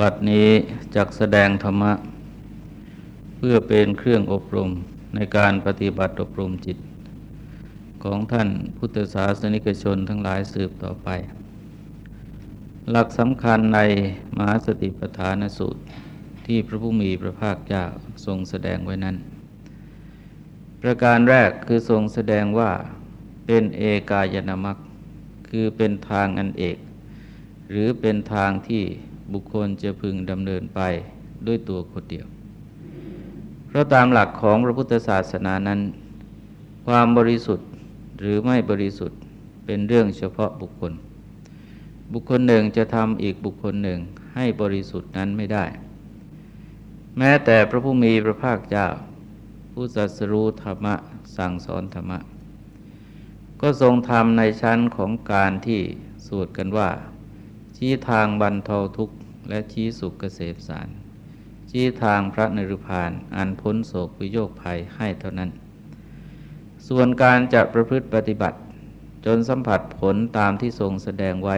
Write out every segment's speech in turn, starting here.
บัดนี้จักแสดงธรรมะ เพื่อเป็นเครื่องอบรมในการปฏิบัติอบรมจิต ของท่านพุทธศาสนิกชนทั้งหลายสืบต่อไป หลักสำคัญในมหาสติปัฏฐานสูตรที่พระผู้มีพระภาคเจ้าทรงแสดงไว้นั้น ประการแรกคือทรงแสดงว่าเป็นเอกายนามัคคือเป็นทางอันเอก หรือเป็นทางที่ บุคคลจะพึงดำเนินไปด้วยตัวคนเดียว เพราะตามหลักของพระพุทธศาสนานั้น ความบริสุทธิ์หรือไม่บริสุทธิ์เป็นเรื่องเฉพาะบุคคล บุคคลหนึ่งจะทำอีกบุคคลหนึ่งให้บริสุทธิ์นั้นไม่ได้ แม้แต่พระผู้มีพระภาคเจ้า ผู้สัสรู้ธรรมะสั่งสอนธรรมะ ก็ทรงทำในชั้นของการที่สวดกันว่า ชี้ทางบรรเทาทุกข์และชี้สุขเกษมสาร ชี้ทางพระนรุพานอันพ้นโศกวิโยคภัยให้เท่านั้น ส่วนการจะประพฤติปฏิบัติ จนสัมผัสผลตามที่ทรงแสดงไว้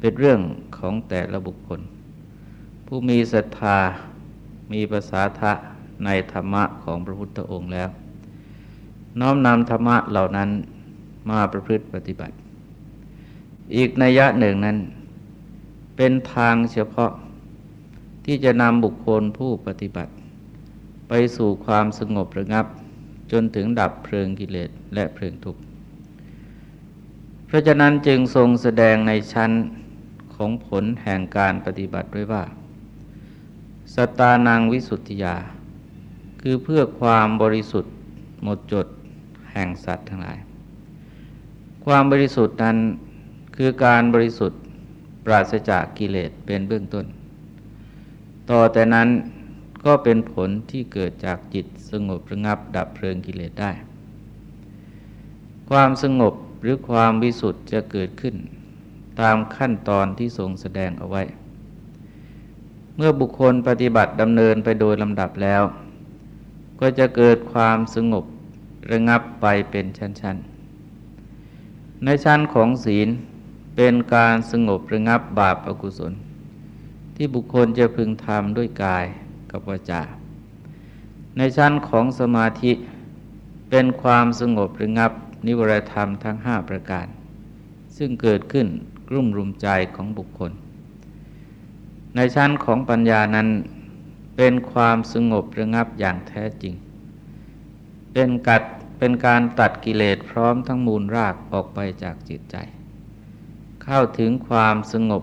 เป็นเรื่องของแต่ละบุคคล ผู้มีศรัทธามีภาษาทะในธรรมะของพระพุทธองค์แล้ว น้อมนำธรรมะเหล่านั้นมาประพฤติปฏิบัติ อีกนัยยะหนึ่งนั้น เป็นทางเฉพาะที่จะนำบุคคลผู้ปฏิบัติ ไปสู่ความสงบระงับ จนถึงดับเพลิงกิเลสและเพลิงทุกข์เพราะฉะนั้นจึงทรงแสดงในชั้นของผลแห่งการปฏิบัติด้วยว่า สตานังวิสุทธิยา คือเพื่อความบริสุทธิ์หมดจดแห่งสัตว์ทั้งหลาย ความบริสุทธิ์นั้นคือการบริสุทธิ์ ปราศจากกิเลสเป็นเบื้องต้น ต่อแต่นั้นก็เป็นผลที่เกิดจากจิตสงบระงับดับเพลิงกิเลสได้ ความสงบหรือความวิสุทธิ์จะเกิดขึ้น ตามขั้นตอนที่ทรงแสดงเอาไว้ เมื่อบุคคลปฏิบัติดำเนินไปโดยลำดับแล้ว ก็จะเกิดความสงบระงับไปเป็นชั้น ๆ ในชั้นของศีล เป็นการสงบระงับบาปอากุศล ที่บุคคลจะพึงทำด้วยกายกับวาจา ในชั้นของสมาธิเป็นความสงบระงับนิวรธรรมทั้งห้าประการ ซึ่งเกิดขึ้นกลุ่มรุมใจของบุคคล ในชั้นของปัญญานั้นเป็นความสงบระงับอย่างแท้จริง เป็นกัดเป็นการตัดกิเลสพร้อมทั้งมูลรากออกไปจากจิตใจ เข้าถึงความสงบ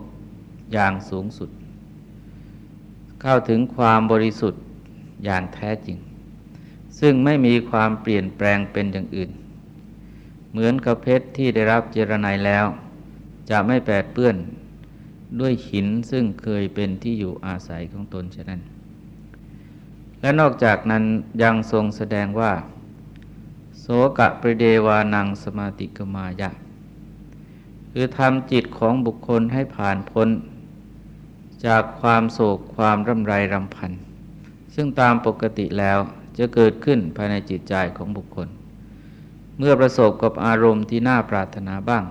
อย่างสูงสุด เข้าถึงความบริสุทธิ์อย่างแท้จริง ซึ่งไม่มีความเปลี่ยนแปลงเป็นอย่างอื่น เหมือนกับเพชรที่ได้รับเจรไนแล้ว จะไม่แปดเปื้อนด้วยหินซึ่งเคยเป็นที่อยู่อาศัยของตนฉะนั้น และนอกจากนั้นยังทรงแสดงว่า โสกะปริเดวานังสมาติกมายะ คือทำจิตของบุคคลให้ผ่านพ้น จากความโศกความร่ำไรรำพัน ซึ่งตามปกติแล้วจะเกิดขึ้นภายในจิตใจของบุคคล เมื่อประสบกับอารมณ์ที่น่าปรารถนาบ้าง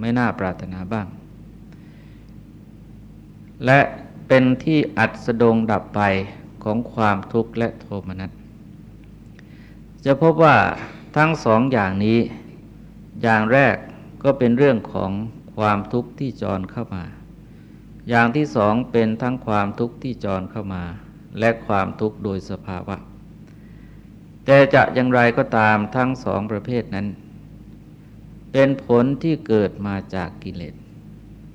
ไม่น่าปรารถนาบ้าง และเป็นที่อัดสดงดับไปของความทุกข์และโทมนัสจะพบว่าทั้งสองอย่างนี้ อย่างแรก ก็เป็นเรื่องของความทุกข์ที่จรเข้ามา อย่างที่สองเป็นทั้งความทุกข์ที่จรเข้ามา และความทุกข์โดยสภาวะ แต่จะอย่างไรก็ตามทั้งสองประเภทนั้น เป็นผลที่เกิดมาจากกิเลส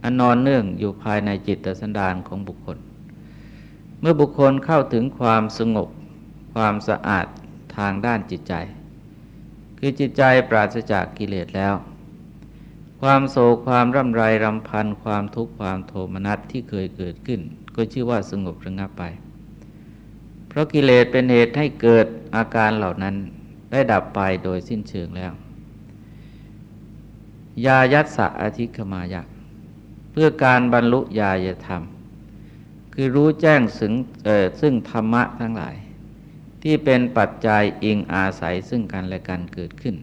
อันนอนเนื่องอยู่ภายในจิตสันดานของบุคคล เมื่อบุคคลเข้าถึงความสงบ ความสะอาดทางด้านจิตใจ คือจิตใจปราศจากกิเลสแล้ว ความโศกความร่ำไรรำพันความทุกข์ความโทมนัสที่เคยเกิดขึ้น ก็ชื่อว่าสงบระงับไป เพราะกิเลสเป็นเหตุให้เกิดอาการเหล่านั้นได้ดับไปโดยสิ้นเชิงแล้ว ยายัตสะอธิคมายะ เพื่อการบรรลุญาญธรรม คือรู้แจ้งซึ่งซึ่งธรรมะทั้งหลาย ที่เป็นปัจจัยอิงอาศัยซึ่งกันและกันเกิดขึ้น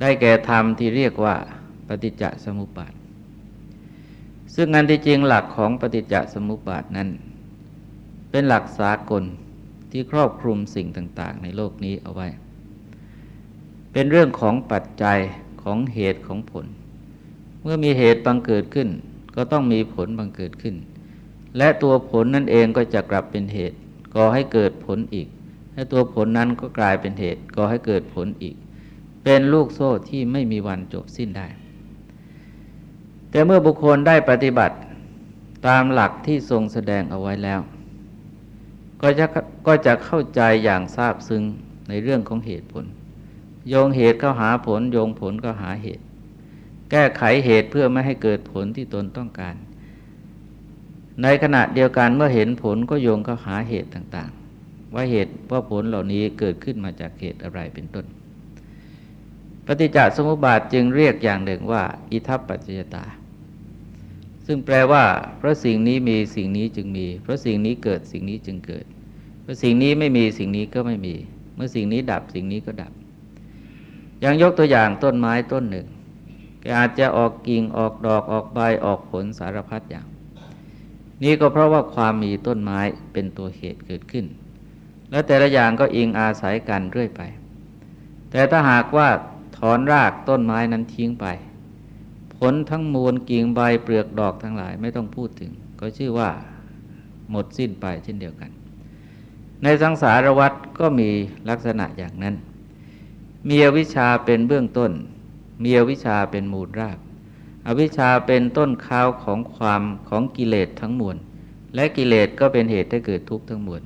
ได้แก่ธรรมที่เรียกว่าปฏิจจสมุปบาท ซึ่งอันที่จริงหลักของปฏิจจสมุปบาทนั้น เป็นหลักสากลที่ครอบคลุมสิ่งต่าง ๆ ในโลกนี้เอาไว้ เป็นเรื่องของปัจจัยของเหตุของผล เมื่อมีเหตุบังเกิดขึ้น ก็ต้องมีผลบังเกิดขึ้น และตัวผลนั่นเองก็จะกลับเป็นเหตุก่อให้เกิดผลอีก และตัวผลนั้นก็กลายเป็นเหตุก่อให้เกิดผลอีก เป็นลูกโซ่ที่ไม่มีวันจบสิ้นได้ แต่เมื่อบุคคลได้ปฏิบัติตามหลักที่ทรงแสดงเอาไว้แล้ว ก็จะก็จะเข้าใจอย่างทราบซึ้งในเรื่องของเหตุผล โยงเหตุเข้าหาผล โยงผลก็หาเหตุ แก้ไขเหตุเพื่อไม่ให้เกิดผลที่ตนต้องการ ในขณะเดียวกันเมื่อเห็นผลก็โยงเข้าหาเหตุต่างๆ ว่าเหตุว่าผลเหล่านี้เกิดขึ้นมาจากเหตุอะไรเป็นต้น ปฏิจจสมุปบาทจึงเรียกอย่างหนึ่งว่า อิทัปปัจจยตา ซึ่งแปลว่า เพราะสิ่งนี้มีสิ่งนี้จึงมี เพราะสิ่งนี้เกิดสิ่งนี้จึงเกิด เพราะสิ่งนี้ไม่มีสิ่งนี้ก็ไม่มี เมื่อสิ่งนี้ดับสิ่งนี้ก็ดับ อย่างยกตัวอย่างต้นไม้ต้นหนึ่งก็อาจจะออกกิ่งออกดอกออกใบออกผลสารพัดอย่าง นี่ก็เพราะว่าความมีต้นไม้เป็นตัวเหตุเกิดขึ้น และแต่ละอย่างก็อิงอาศัยกันเรื่อยไป แต่ถ้าหากว่า ถอนรากต้นไม้นั้นทิ้งไป ผลทั้งมวลกิ่งใบเปลือกดอกทั้งหลายไม่ต้องพูดถึง ก็ชื่อว่าหมดสิ้นไปเช่นเดียวกัน ในสังสารวัฏก็มีลักษณะอย่างนั้น มีอวิชชาเป็นเบื้องต้น มีอวิชชาเป็นมูลราก อวิชชาเป็นต้นข้าวของความของกิเลสทั้งมวล และกิเลสก็เป็นเหตุให้เกิดทุกข์ทั้งมวล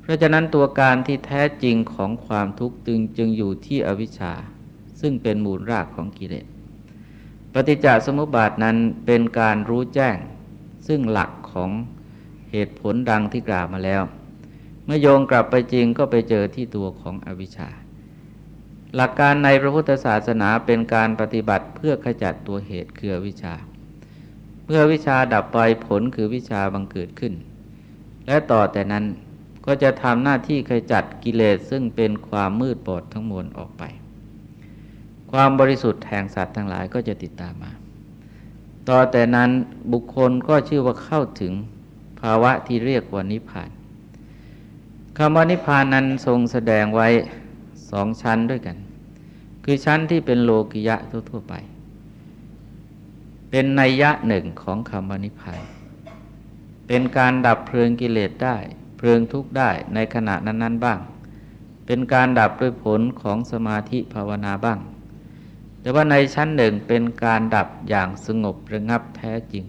เพราะฉะนั้นตัวการที่แท้จริงของความทุกข์จึงจึงอยู่ที่อวิชชา ซึ่งเป็นมูลรากของกิเลส ปฏิจจสมุปบาทนั้นเป็นการรู้แจ้ง ซึ่งหลักของเหตุผลดังที่กล่าวมาแล้ว เมื่อโยงกลับไปจริงก็ไปเจอที่ตัวของอวิชชา หลักการในพระพุทธศาสนาเป็นการปฏิบัติเพื่อขจัดตัวเหตุคือวิชาเมื่อวิชาดับไปผลคือวิชาบังเกิดขึ้น และต่อแต่นั้นก็จะทำหน้าที่ขจัดกิเลสซึ่งเป็นความมืดบอดทั้งมวลออกไป ความบริสุทธิ์แห่งสัตว์ทั้งหลายก็จะติดตามมา ต่อแต่นั้นบุคคลก็ชื่อว่าเข้าถึงภาวะที่เรียกว่านิพพานคำว่านิพพานนั้นทรงแสดงไว้สองชั้นด้วยกัน คือชั้นที่เป็นโลกิยะทั่วๆไป เป็นนัยยะหนึ่งของคำว่านิพพาน เป็นการดับเพลิงกิเลสได้ เพลิงทุกข์ได้ในขณะนั้น ๆ บ้าง เป็นการดับด้วยผลของสมาธิภาวนาบ้าง แต่ว่าในชั้นหนึ่งเป็นการดับอย่างสงบระงับแท้จริง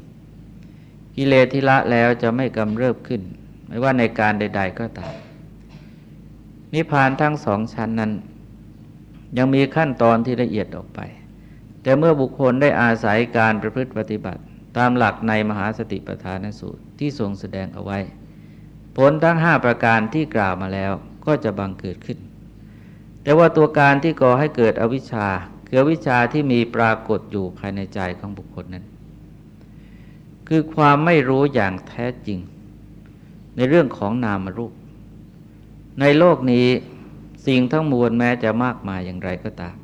กิเลสที่ละแล้วจะไม่กำเริบขึ้น ไม่ว่าในการใด ๆ ก็ตามนิพพานทั้งสองชั้นนั้น ยังมีขั้นตอนที่ละเอียดออกไป แต่เมื่อบุคคลได้อาศัยการประพฤติปฏิบัติ ตามหลักในมหาสติปัฏฐานสูตรที่ทรงแสดงเอาไว้ ผลทั้งห้าประการที่กล่าวมาแล้วก็จะบังเกิดขึ้น แต่ว่าตัวการที่ก่อให้เกิดอวิชชา คือวิชาที่มีปรากฏอยู่ภายในใจของบุคคลนั้น คือความไม่รู้อย่างแท้จริง ในเรื่องของนามรูป ในโลกนี้สิ่งทั้งมวลแม้จะมากมายอย่างไรก็ตาม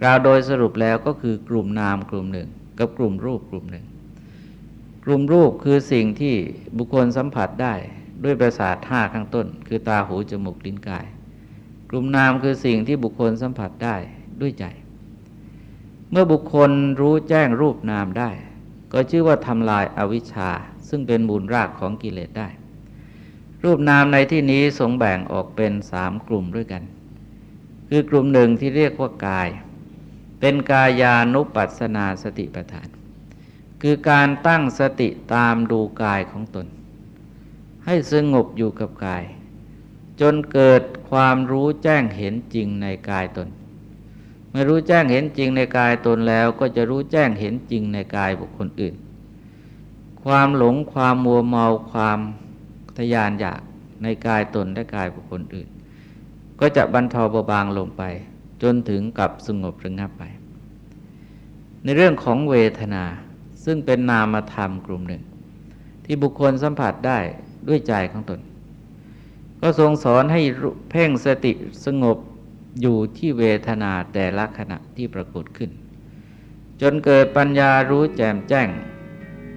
กล่าวโดยสรุปแล้วก็คือกลุ่มนามกลุ่มหนึ่ง กับกลุ่มรูปกลุ่มหนึ่ง กลุ่มรูปคือสิ่งที่บุคคลสัมผัสได้ด้วยประสาทห้าข้างต้น คือตาหูจมูกลิ้นกาย กลุ่มนามคือสิ่งที่บุคคลสัมผัสได้ด้วยใจ เมื่อบุคคลรู้แจ้งรูปนามได้ ก็ชื่อว่าทำลายอาวิชชา ซึ่งเป็นมูลรากของกิเลสได้ รูปนามในที่นี้สงแบ่งออกเป็นสามกลุ่มด้วยกัน คือกลุ่มหนึ่งที่เรียกว่ากาย เป็นกายานุปัสนาสติปัฏฐาน คือการตั้งสติตามดูกายของตน ให้สงบอยู่กับกาย จนเกิดความรู้แจ้งเห็นจริงในกายตน มื่อรู้แจ้งเห็นจริงในกายตนแล้วก็จะรู้แจ้งเห็นจริงในกายบุคคลอื่น ความหลงความมัวเมาความทยานอยากในกายตนและกายบุคคลอื่น ก็จะบรรเทาเบาบางลงไป จนถึงกับสงบระงับไป ในเรื่องของเวทนาซึ่งเป็นนามธรรมกลุ่มหนึ่ง ที่บุคคลสัมผัสได้ด้วยใจของตน ก็ทรงสอนให้เพ่งสติสงบ อยู่ที่เวทนาแต่ละขณะที่ปรากฏขึ้น จนเกิดปัญญารู้แจ่มแจ้ง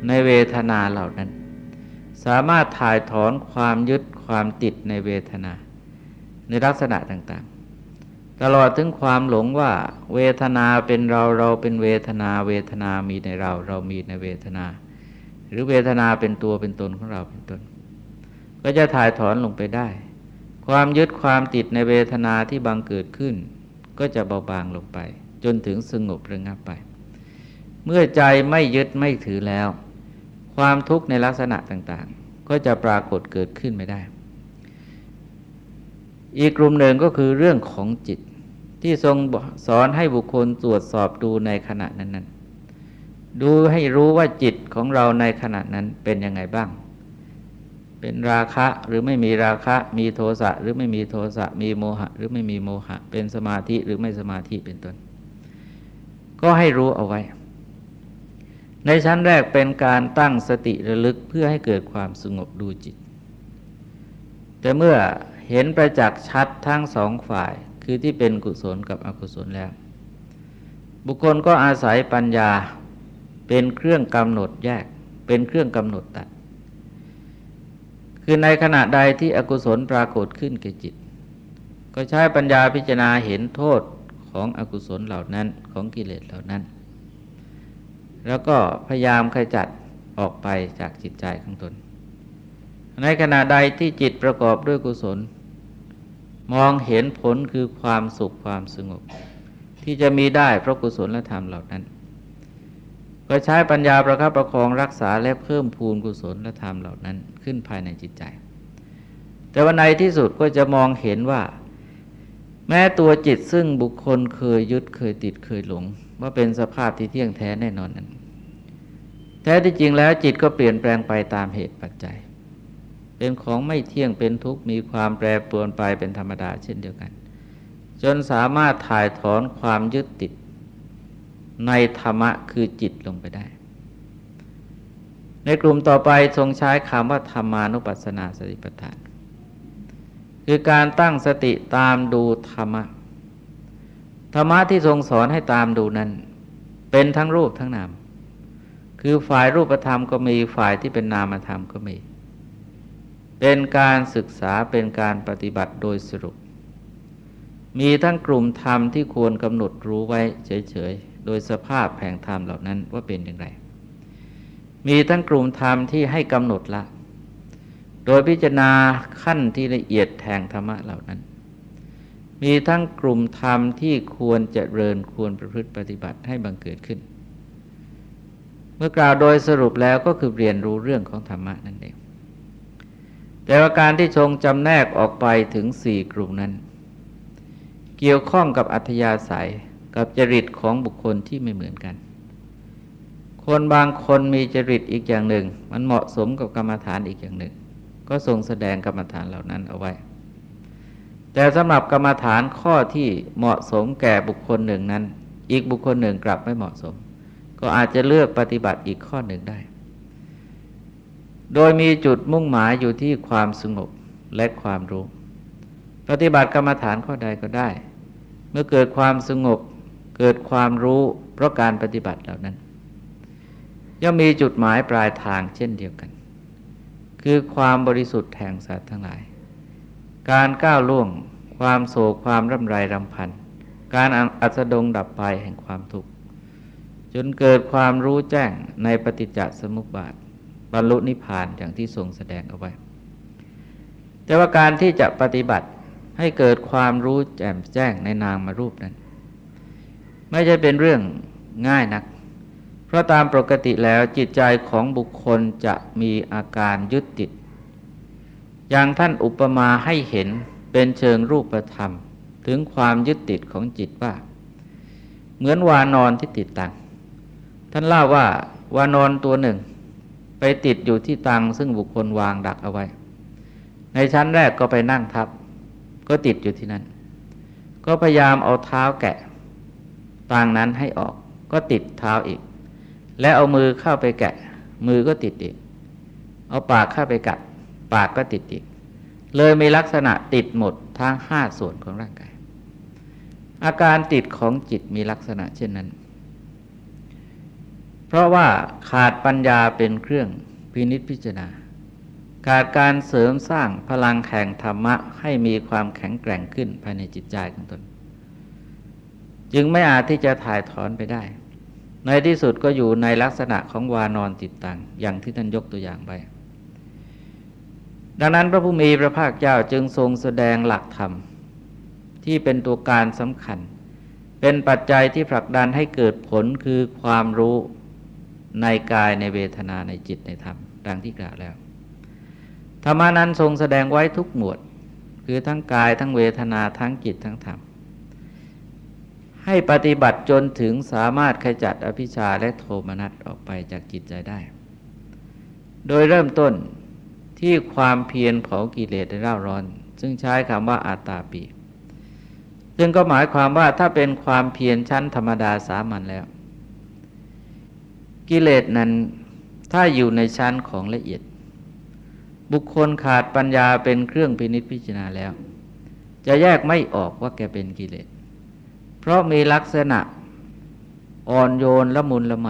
ในเวทนาเหล่านั้น สามารถถ่ายถอนความยึดความติดในเวทนา ในลักษณะต่างๆ ตลอดถึงความหลงว่าเวทนาเป็นเราเราเป็นเวทนา เวทนามีในเราเรามีในเวทนา หรือเวทนาเป็นตัวเป็นตนของเราเป็นตน ก็จะถ่ายถอนลงไปได้ ความยึดความติดในเวทนาที่บังเกิดขึ้น ก็จะเบาบางลงไป จนถึงสงบระงับไป เมื่อใจไม่ยึดไม่ถือแล้ว ความทุกข์ในลักษณะต่างๆ ก็จะปรากฏเกิดขึ้นไม่ได้ อีกกลุ่มหนึ่งก็คือเรื่องของจิตที่ทรงสอนให้บุคคลตรวจสอบดูในขณะนั้นๆ ดูให้รู้ว่าจิตของเราในขณะนั้นเป็นยังไงบ้าง เป็นราคะหรือไม่มีราคะ มีโทสะหรือไม่มีโทสะ มีโมหะ หรือไม่มีโมหะ เป็นสมาธิหรือไม่สมาธิเป็นต้น ก็ให้รู้เอาไว้ ในชั้นแรกเป็นการตั้งสติระลึกเพื่อให้เกิดความสงบดูจิต แต่เมื่อเห็นประจักษ์ชัดทั้งสองฝ่าย คือที่เป็นกุศลกับอกุศลแล้ว บุคคลก็อาศัยปัญญาเป็นเครื่องกำหนดแยก เป็นเครื่องกำหนดตัด คือในขณะใดที่อกุศลปรากฏขึ้นแก่จิต ก็ใช้ปัญญาพิจารณาเห็นโทษของอกุศลเหล่านั้นของกิเลสเหล่านั้น แล้วก็พยายามขจัดออกไปจากจิตใจของตน ในขณะใดที่จิตประกอบด้วยกุศล มองเห็นผลคือความสุขความสงบ ที่จะมีได้เพราะกุศลธรรมเหล่านั้น ก็ใช้ปัญญาประคับประคองรักษาและเพิ่มพูนกุศลและธรรมเหล่านั้นขึ้นภายในจิตใจ แต่วันในที่สุดก็จะมองเห็นว่า แม้ตัวจิตซึ่งบุคคลเคยยึดเคยติดเคยหลง ว่าเป็นสภาพที่เที่ยงแท้แน่นอนนั้น แท้ที่จริงแล้วจิตก็เปลี่ยนแปลงไปตามเหตุปัจจัย เป็นของไม่เที่ยงเป็นทุกข์มีความแปรปรวนไปเป็นธรรมดาเช่นเดียวกัน จนสามารถถ่ายถอนความยึดติด ในธรรมะคือจิตลงไปได้ ในกลุ่มต่อไปทรงใช้คำว่าธรรมานุปัสสนาสติปัฏฐาน คือการตั้งสติตามดูธรรมะ ธรรมะที่ทรงสอนให้ตามดูนั้น เป็นทั้งรูปทั้งนาม คือฝ่ายรูปธรรมก็มีฝ่ายที่เป็นนามธรรมก็มี เป็นการศึกษาเป็นการปฏิบัติโดยสรุป มีทั้งกลุ่มธรรมที่ควรกำหนดรู้ไว้เฉยๆ โดยสภาพแห่งธรรมเหล่านั้นว่าเป็นอย่างไร มีทั้งกลุ่มธรรมที่ให้กำหนดละ โดยพิจารณาขั้นที่ละเอียดแห่งธรรมะเหล่านั้น มีทั้งกลุ่มธรรมที่ควรจเจริญควรประพฤติปฏิบัติให้บังเกิดขึ้น เมื่อกล่าวโดยสรุปแล้วก็คือเรียนรู้เรื่องของธรรมะนั่นเอง แต่ว่าการที่ทรงจำแนกออกไปถึงสี่กลุ่มนั้น เกี่ยวข้องกับอัธยาศัย กับจริตของบุคคลที่ไม่เหมือนกัน คนบางคนมีจริตอีกอย่างหนึ่ง มันเหมาะสมกับกรรมฐานอีกอย่างหนึ่ง ก็ทรงแสดงกรรมฐานเหล่านั้นเอาไว้ แต่สำหรับกรรมฐานข้อที่เหมาะสมแก่บุคคลหนึ่งนั้น อีกบุคคลหนึ่งกลับไม่เหมาะสม ก็อาจจะเลือกปฏิบัติอีกข้อหนึ่งได้ โดยมีจุดมุ่งหมายอยู่ที่ความสงบและความรู้ ปฏิบัติกรรมฐานข้อใดก็ได้ เมื่อเกิดความสงบ เกิดความรู้เพราะการปฏิบัติเหล่านั้น ย่อมมีจุดหมายปลายทางเช่นเดียวกัน คือความบริสุทธิ์แห่งสัตว์ทั้งหลาย การก้าวล่วง ความโศกความร่ำไรรำพัน การอัสดงดับไปแห่งความทุกข์จนเกิดความรู้แจ้งในปฏิจจสมุปบาท บรรลุนิพพานอย่างที่ทรงแสดงเอาไว้ แต่ว่าการที่จะปฏิบัติให้เกิดความรู้แจ่มแจ้งในนามมารูปนั้น ไม่ใช่เป็นเรื่องง่ายนัก เพราะตามปกติแล้วจิตใจของบุคคลจะมีอาการยึดติด อย่างท่านอุปมาให้เห็นเป็นเชิงรูปธรรม ถึงความยึดติดของจิตว่า เหมือนวานอนที่ติดตัง ท่านเล่าว่าวานอนตัวหนึ่ง ไปติดอยู่ที่ตังซึ่งบุคคลวางดักเอาไว้ ในชั้นแรกก็ไปนั่งทับ ก็ติดอยู่ที่นั่น ก็พยายามเอาเท้าแกะ ตังนั้นให้ออกก็ติดเท้าอีก และเอามือเข้าไปแกะ มือก็ติดอีก เอาปากเข้าไปกัด ปากก็ติดอีก เลยมีลักษณะติดหมดทั้งห้าส่วนของร่างกาย อาการติดของจิตมีลักษณะเช่นนั้น เพราะว่าขาดปัญญาเป็นเครื่องพินิจพิจารณาขาดการเสริมสร้างพลังแห่งธรรมะให้มีความแข็งแกร่งขึ้นภายในจิตใจของตน จึงไม่อาจที่จะถ่ายถอนไปได้ ในที่สุดก็อยู่ในลักษณะของวานอนติดตังอย่างที่ท่านยกตัวอย่างไป ดังนั้นพระผู้มีพระภาคเจ้าจึงทรงแสดงหลักธรรม ที่เป็นตัวการสำคัญ เป็นปัจจัยที่ผลักดันให้เกิดผลคือความรู้ในกายในเวทนาในจิตในธรรม ดังที่กล่าวแล้ว ธรรมานั้นทรงแสดงไว้ทุกหมวด คือทั้งกายทั้งเวทนาทั้งจิตทั้งธรรม ให้ปฏิบัติจนถึงสามารถขจัดอภิชาและโทมนัสออกไปจากจิตใจได้ โดยเริ่มต้นที่ความเพียรเผากิเลสในร่าร้อน ซึ่งใช้คำว่าอาตาปีซึ่งก็หมายความว่าถ้าเป็นความเพียรชั้นธรรมดาสามัญแล้ว กิเลสนั้นถ้าอยู่ในชั้นของละเอียด บุคคลขาดปัญญาเป็นเครื่องพินิจพิจารณาแล้ว จะแยกไม่ออกว่าแกเป็นกิเลส ราะมีลักษณะอ่อนโยนละมุนละไม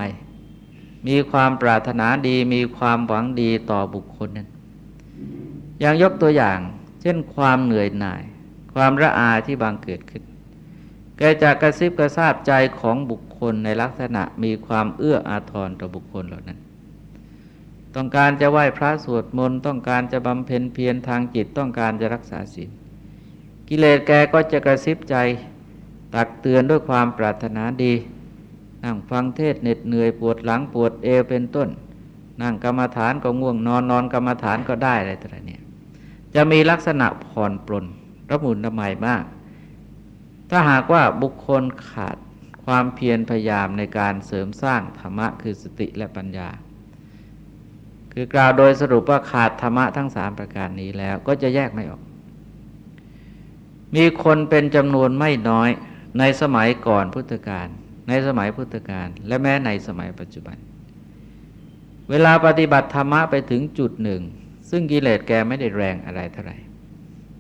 มีความปรารถนาดี มีความหวังดีต่อบุคคลนั้น อย่างยกตัวอย่าง เช่นความเหนื่อยหน่าย ความระอาที่บางเกิดขึ้นแกจะกระซิบกระซาบใจของบุคคลในลักษณะมีความเอื้ออาทรต่อบุคคลเหล่านั้น ต้องการจะไหว้พระสวดมนต์ต้องการจะบำเพ็ญเพียรทางจิตต้องการจะรักษาศีลกิเลสแกก็จะกระซิบใจ ตักเตือนด้วยความปรารถนาดี นั่งฟังเทศเหน็ดเหนื่อยปวดหลังปวดเอวเป็นต้น นั่งกรรมฐานก็ง่วงนอนนอนกรรมฐานก็ได้อะไรต่างเนี่ยจะมีลักษณะผ่อนปลนระมุนระไมมาก ถ้าหากว่าบุคคลขาดความเพียรพยายามในการเสริมสร้างธรรมะคือสติและปัญญา คือกล่าวโดยสรุปว่าขาดธรรมะทั้งสามประการนี้แล้วก็จะแยกไม่ออก มีคนเป็นจำนวนไม่น้อย ในสมัยก่อนพุทธกาลในสมัยพุทธกาลและแม้ในสมัยปัจจุบัน เวลาปฏิบัติธรรมะไปถึงจุดหนึ่ง ซึ่งกิเลสแกไม่ได้แรงอะไรเท่าไหร่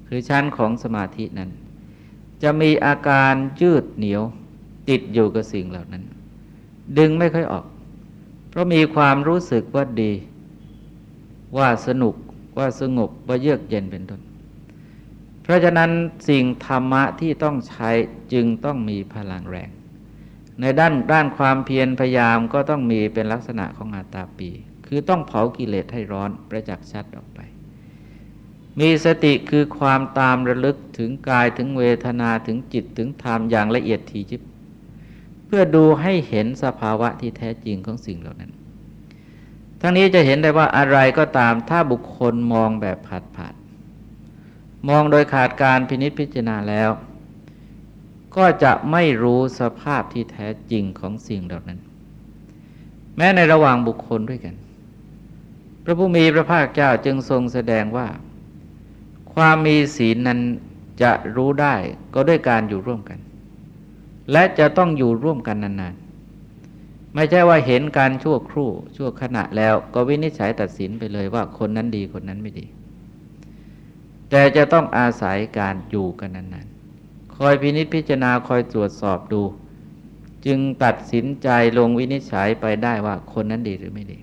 คือชั้นของสมาธินั้น จะมีอาการยืดเหนียวติดอยู่กับสิ่งเหล่านั้น ดึงไม่ค่อยออก เพราะมีความรู้สึกว่าดี ว่าสนุกว่าสงบว่าเยือกเย็นเป็นต้น เพราะฉะนั้นสิ่งธรรมะที่ต้องใช้จึงต้องมีพลังแรง ในด้านด้านความเพียรพยายามก็ต้องมีเป็นลักษณะของอาตาปี คือต้องเผากิเลสให้ร้อนประจักษ์ชัดออกไป มีสติคือความตามระลึกถึงกายถึงเวทนาถึงจิตถึงธรรมอย่างละเอียดทีจิบ เพื่อดูให้เห็นสภาวะที่แท้จริงของสิ่งเหล่านั้น ทั้งนี้จะเห็นได้ว่าอะไรก็ตามถ้าบุคคลมองแบบผาดผาด มองโดยขาดการพินิจพิจารณาแล้ว ก็จะไม่รู้สภาพที่แท้จริงของสิ่งเหล่านั้น แม้ในระหว่างบุคคลด้วยกัน พระผู้มีพระภาคเจ้าจึงทรงแสดงว่า ความมีศีลนั้นจะรู้ได้ก็ด้วยการอยู่ร่วมกัน และจะต้องอยู่ร่วมกันนานๆ ไม่ใช่ว่าเห็นการชั่วครู่ชั่วขณะแล้วก็วินิจฉัยตัดสินไปเลยว่าคนนั้นดีคนนั้นไม่ดี แต่จะต้องอาศัยการอยู่กันนานๆ คอยพินิจพิจารณาคอยตรวจสอบดู จึงตัดสินใจลงวินิจฉัยไปได้ว่าคนนั้นดีหรือไม่ดี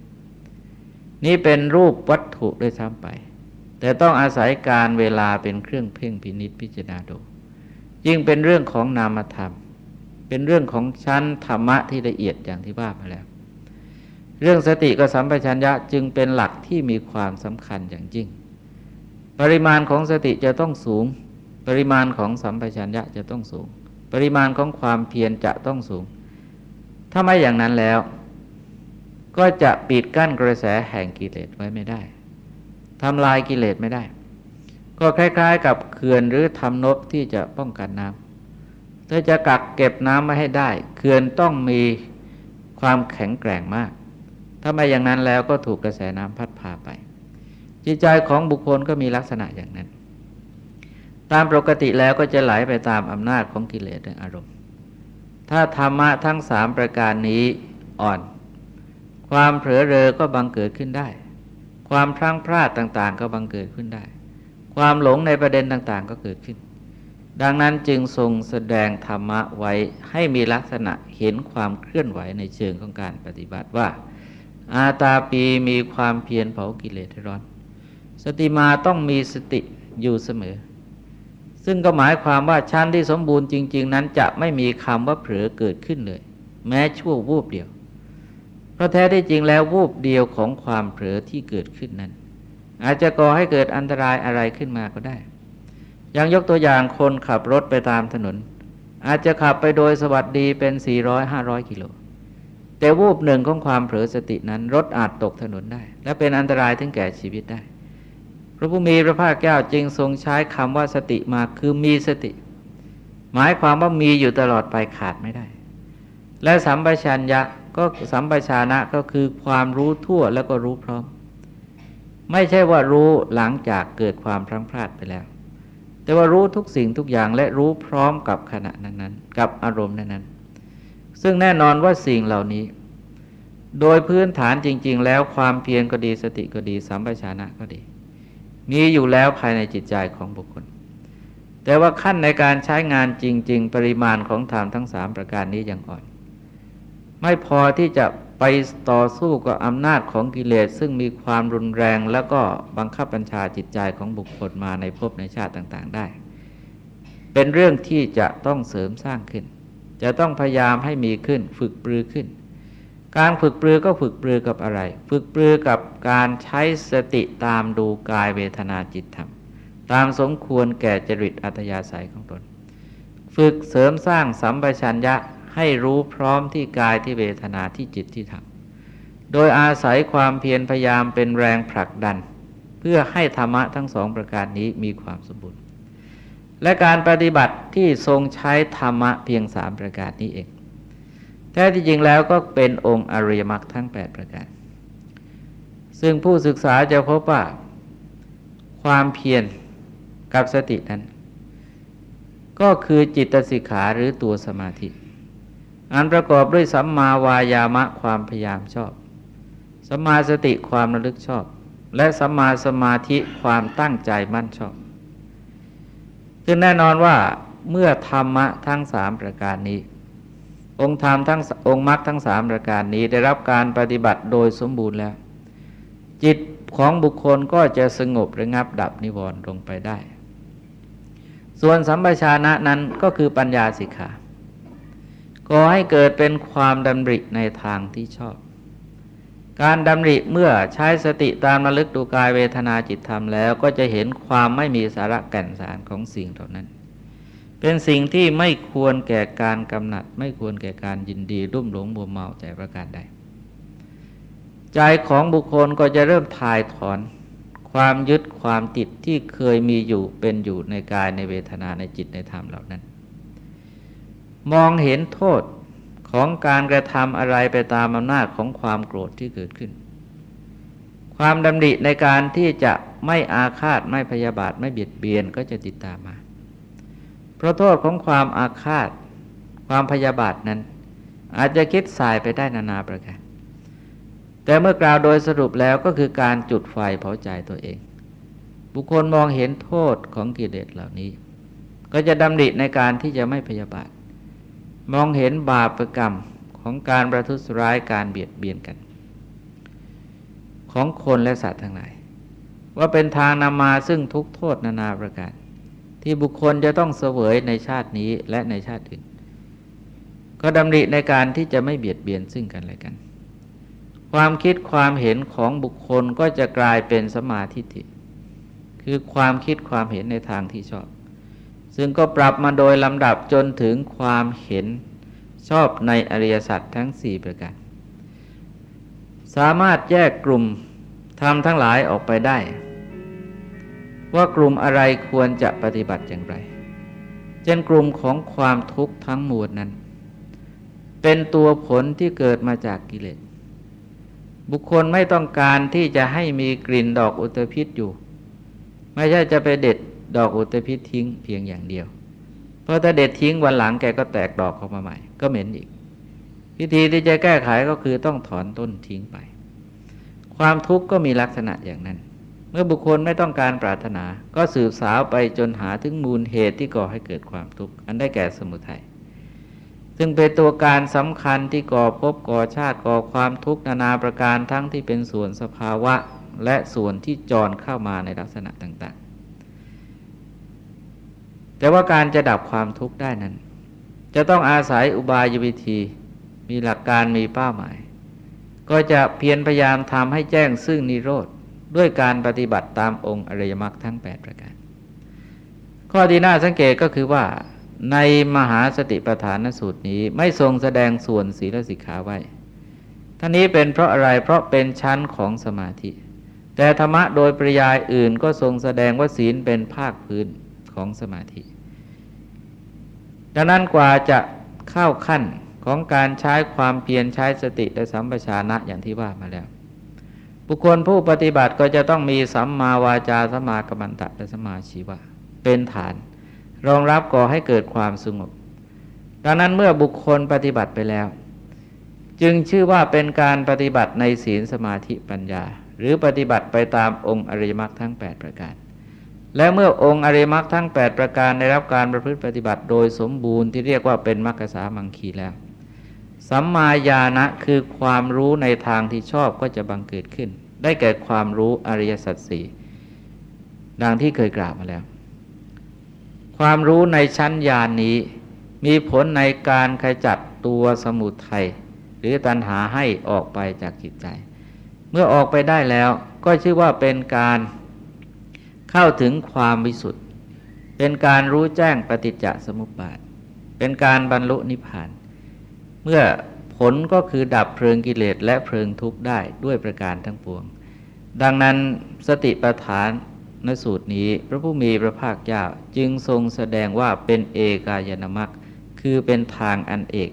นี่เป็นรูปวัตถุด้วยซ้ำไป แต่ต้องอาศัยการเวลาเป็นเครื่องเพ่งพินิษพิจารณาดู ยิ่งเป็นเรื่องของนามธรรม เป็นเรื่องของชั้นธรรมะที่ละเอียดอย่างที่ว่ามาแล้ว เรื่องสติกับสัมปชัญญะจึงเป็นหลักที่มีความสำคัญอย่างยิ่ง ปริมาณของสติจะต้องสูง ปริมาณของสัมปชัญญะจะต้องสูง ปริมาณของความเพียรจะต้องสูง ถ้าไม่อย่างนั้นแล้ว ก็จะปิดกั้นกระแสแห่งกิเลสไว้ไม่ได้ทำลายกิเลสไม่ได้ ก็คล้าย ๆ กับเขื่อนหรือทำนบที่จะป้องกันน้ำถ้าจะกักเก็บน้ำไม่ให้ได้เขื่อนต้องมีความแข็งแกร่งมาก ถ้าไม่อย่างนั้นแล้วก็ถูกกระแสน้ำพัดพาไป จิตใจของบุคคลก็มีลักษณะอย่างนั้น ตามปกติแล้วก็จะไหลไปตามอำนาจของกิเลสและอารมณ์ ถ้าธรรมะทั้งสามประการนี้อ่อน ความเผลอเรอก็บังเกิดขึ้นได้ ความพลั้งพลาดต่างๆ ก็บังเกิดขึ้นได้ ความหลงในประเด็นต่างๆ ก็เกิดขึ้น ดังนั้นจึงทรงแสดงธรรมะไว้ให้มีลักษณะเห็นความเคลื่อนไหวในเชิงของการปฏิบัติว่า อาตาปีมีความเพียรเผากิเลสร้อน สติมาต้องมีสติอยู่เสมอ ซึ่งก็หมายความว่าชั้นที่สมบูรณ์จริง ๆ นั้นจะไม่มีคำว่าเผลอเกิดขึ้นเลย แม้ชั่ววูบเดียว เพราะแท้ที่จริงแล้ววูบเดียวของความเผลอที่เกิดขึ้นนั้น อาจจะก่อให้เกิดอันตรายอะไรขึ้นมาก็ได้ย่างยกตัวอย่างคนขับรถไปตามถนน อาจจะขับไปโดยสวัสดีเป็น 400-500 กิโล แต่วูบหนึ่งของความเผลอสตินั้น รถอาจตกถนนได้ และเป็นอันตรายถึงแก่ชีวิตได้ พระผู้มีพระภาคเจ้าจึงทรงใช้คำว่าสติมาคือมีสติ หมายความว่ามีอยู่ตลอดไปขาดไม่ได้ และสัมปชัญญะก็สัมปชานะก็คือความรู้ทั่วแล้วก็รู้พร้อม ไม่ใช่ว่ารู้หลังจากเกิดความพลังพลาดไปแล้ว แต่ว่ารู้ทุกสิ่งทุกอย่างและรู้พร้อมกับขณะนั้นๆ กับอารมณ์นั้นๆ ซึ่งแน่นอนว่าสิ่งเหล่านี้ โดยพื้นฐานจริง ๆ แล้วความเพียรก็ดีสติก็ดี สัมปชัญญะก็ดี มีอยู่แล้วภายในจิตใจของบุคคล แต่ว่าขั้นในการใช้งานจริง ๆ ปริมาณของธรรมทั้งสามประการนี้ยังอ่อน ไม่พอที่จะไปต่อสู้กับอำนาจของกิเลสซึ่งมีความรุนแรงแล้วก็บังคับบัญชาจิตใจของบุคคลมาในภพในชาติต่างๆได้ เป็นเรื่องที่จะต้องเสริมสร้างขึ้น จะต้องพยายามให้มีขึ้นฝึกปรือขึ้น การฝึกปรือก็ฝึกปรือกับอะไร ฝึกปรือกับการใช้สติตามดูกายเวทนาจิตธรรม ตามสมควรแก่จริตอัตยาศัยของตน ฝึกเสริมสร้างสัมปชัญญะให้รู้พร้อมที่กายที่เวทนาที่จิตที่ธรรม โดยอาศัยความเพียรพยายามเป็นแรงผลักดัน เพื่อให้ธรรมะทั้งสองประการนี้มีความสมบูรณ์ และการปฏิบัติที่ทรงใช้ธรรมะเพียงสามประการนี้เอง แท้ที่จริงแล้วก็เป็นองค์อริยมรรคทั้ง 8 ประการ ซึ่งผู้ศึกษาจะพบว่า ความเพียรกับสตินั้น ก็คือจิตสิกขาหรือตัวสมาธิ อันประกอบด้วยสัมมาวายามะความพยายามชอบ สัมมาสติความระลึกชอบ และสัมมาสมาธิความตั้งใจมั่นชอบซึ่งแน่นอนว่าเมื่อธรรมะทั้งสามประการนี้ องค์ธรรมทั้งองค์มรรคทั้งสามประการนี้ได้รับการปฏิบัติโดยสมบูรณ์แล้ว จิตของบุคคลก็จะสงบระงับดับนิวรณ์ลงไปได้ ส่วนสัมปชานะนั้นก็คือปัญญาสิกขาก่อให้เกิดเป็นความดำริในทางที่ชอบ การดำริเมื่อใช้สติตามระลึกดูกายเวทนาจิตธรรมแล้วก็จะเห็นความไม่มีสาระแก่นสารของสิ่งเหล่านั้น เป็นสิ่งที่ไม่ควรแก่การกำหนัด ไม่ควรแก่การยินดีรุ่มหลงบัวเมาใจประการใดใจของบุคคลก็จะเริ่มทายถอน ความยึดความติดที่เคยมีอยู่เป็นอยู่ในกายในเวทนาในจิตในธรรมเหล่านั้น มองเห็นโทษของการกระทำอะไรไปตามอำนาจของความโกรธที่เกิดขึ้น ความดำริในการที่จะไม่อาฆาตไม่พยาบาทไม่เบียดเบียนก็จะติดตามมา เพราะโทษของความอาฆาต ความพยาบาทนั้น อาจจะคิดสายไปได้นานาประการแต่เมื่อกล่าวโดยสรุปแล้วก็คือการจุดไฟเผาใจตัวเอง บุคคลมองเห็นโทษของกิเลสเหล่านี้ ก็จะดำริในการที่จะไม่พยาบาท มองเห็นบาปกรรมของการประทุษร้ายการเบียดเบียนกัน ของคนและสัตว์ทั้งหลาย ว่าเป็นทางนำมาซึ่งทุกโทษนานาประการ ที่บุคคลจะต้องเสวยในชาตินี้และในชาติอื่น ก็ดำริในการที่จะไม่เบียดเบียนซึ่งกันและกัน ความคิดความเห็นของบุคคลก็จะกลายเป็นสมาธิิคือความคิดความเห็นในทางที่ชอบ ซึ่งก็ปรับมาโดยลำดับจนถึงความเห็นชอบในอริยสัจทั้งสี่ประการ สามารถแยกกลุ่มทำทั้งหลายออกไปได้ ว่ากลุ่มอะไรควรจะปฏิบัติอย่างไร เช่นกลุ่มของความทุกข์ทั้งมวลนั้น เป็นตัวผลที่เกิดมาจากกิเลส บุคคลไม่ต้องการที่จะให้มีกลิ่นดอกอุตภิษอยู่ ไม่ใช่จะไปเด็ดดอกอุตภิษทิ้งเพียงอย่างเดียว เพราะถ้าเด็ดทิ้งวันหลังแกก็แตกดอกเข้ามาใหม่ ก็เหม็นอีก วิธีที่จะแก้ไขก็คือต้องถอนต้นทิ้งไป ความทุกข์ก็มีลักษณะอย่างนั้น มื่อบุคคลไม่ต้องการปรารถนา ก็สืบสาวไปจนหาถึงมูลเหตุที่ก่อให้เกิดความทุกข์อันได้แก่สมุทัยซึ่งเป็นตัวการสำคัญที่ก่อภพก่อชาติก่อความทุกข์นานาประการทั้งที่เป็นส่วนสภาวะ และส่วนที่จรเข้ามาในลักษณะต่างๆ แต่ว่าการจะดับความทุกข์ได้นั้น จะต้องอาศัยอุบายวิธี มีหลักการมีเป้าหมาย ก็จะเพียรพยายามทำให้แจ้งซึ่งนิโรธ ด้วยการปฏิบัติตามองค์อริยมรรคทั้ง 8 ประการ ข้อที่น่าสังเกตก็คือว่าในมหาสติปัฏฐานสูตรนี้ไม่ทรงแสดงส่วนศีลสิกขาไว้ท่านี้เป็นเพราะอะไรเพราะเป็นชั้นของสมาธิ แต่ธรรมะโดยปริยายอื่นก็ทรงแสดงว่าศีลเป็นภาคพื้นของสมาธิ ดังนั้นกว่าจะเข้าขั้นของการใช้ความเพียรใช้สติและสัมปชัญญะอย่างที่ว่ามาแล้ว บุคคลผู้ปฏิบัติก็จะต้องมีสัมมาวาจาสัมมากัมมันตะและสัมมาชีวะ เป็นฐาน รองรับก่อให้เกิดความสงบ ดังนั้นเมื่อบุคคลปฏิบัติไปแล้ว จึงชื่อว่าเป็นการปฏิบัติในศีลสมาธิปัญญา หรือปฏิบัติไปตามองค์อริยมรรคทั้ง 8 ประการ และเมื่อองค์อริยมรรคทั้ง 8 ประการได้รับการประพฤติปฏิบัติโดยสมบูรณ์ที่เรียกว่าเป็นมรรคสามังคีแล้ว สัมมาญาณะคือความรู้ในทางที่ชอบก็จะบังเกิดขึ้น ได้แก่ความรู้อริยสัจสี่ดังที่เคยกล่าวมาแล้ว ความรู้ในชั้นญาณนนี้มีผลในการขจัดตัวสมุทัยหรือตัณหาให้ออกไปจากจิตใจ เมื่อออกไปได้แล้วก็ชื่อว่าเป็นการเข้าถึงความวิสุทธิ์เป็นการรู้แจ้งปฏิจจสมุปบาท เป็นการบรรลุนิพพาน เมื่อผลก็คือดับเพลิงกิเลสและเพลิงทุกข์ได้ด้วยประการทั้งปวง ดังนั้นสติปัฏฐานในสูตรนี้พระผู้มีพระภาคเจ้าจึงทรงแสดงว่าเป็นเอกายนามัคคือเป็นทางอันเอก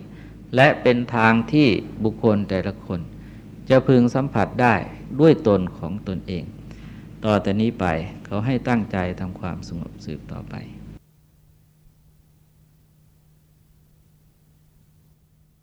และเป็นทางที่บุคคลแต่ละคน จะพึงสัมผัสได้ด้วยตนของตนเอง ต่อแต่นี้ไปเขาให้ตั้งใจทำความสงบสืบต่อไป